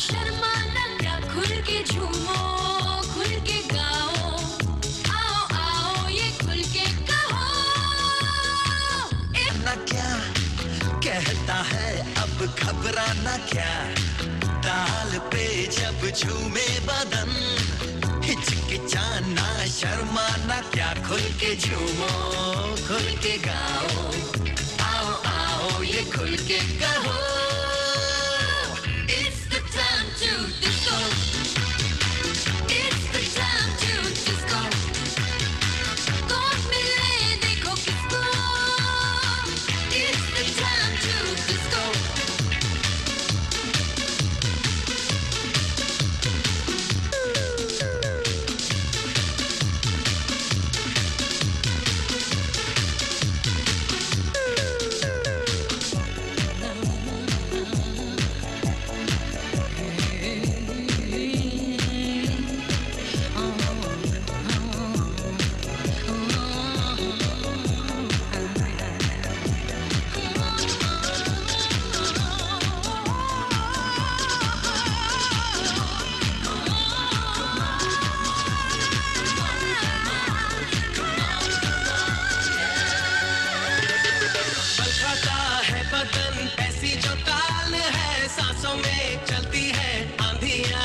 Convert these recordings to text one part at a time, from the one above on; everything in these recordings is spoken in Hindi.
शर्माना क्या? खुल के झूमो खुल के गाओ। आओ आओ ये खुल के कहो। इतना क्या? कहता है अब घबराना क्या? ताल पे जब झूमे बदन हिचकिचाना शर्माना क्या? खुल के झूमो खुल के गाओ। आओ आओ ये खुल के कहो। सांसों में चलती है आंधिया।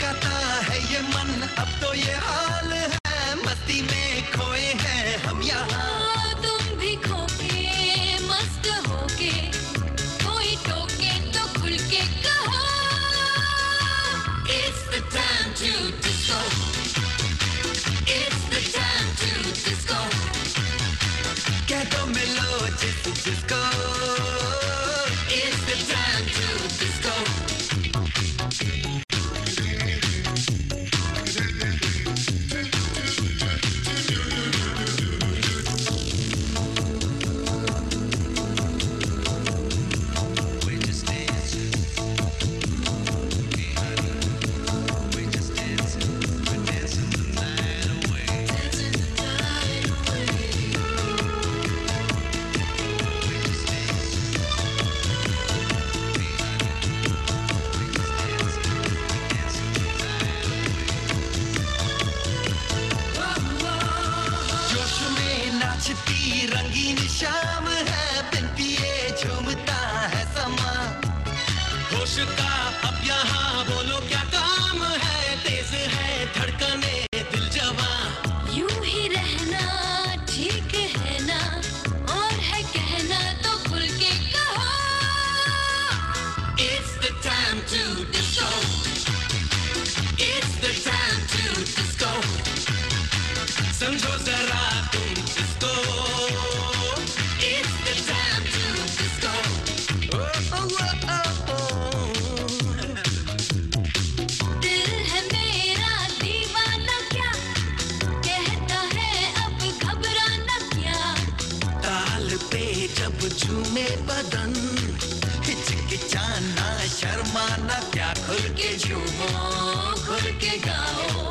कहता है ये मन अब तो ये हाल है। मस्ती में खोए हैं हम यहाँ। हाँ, तुम भी खोके कोई टोके तो खुल के disco. It's the time disco. मिलो रंगीन शाम है बिन पिए झूमता है समा। होश का अब यहाँ बोलो क्या काम है? तेज है धड़कने दिल जवा। यूँ ही रहना ठीक है ना और है कहना तो खुल के कहो। इट्स द टाइम टू जब झूमे बदन हिचकिचाना शर्माना क्या खुल के झूमो खुल के गाओ।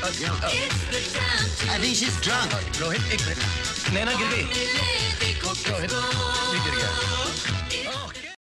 I think she's drunk. Rohit एक मिनट नैना गिर गई. रोहित गिर गया.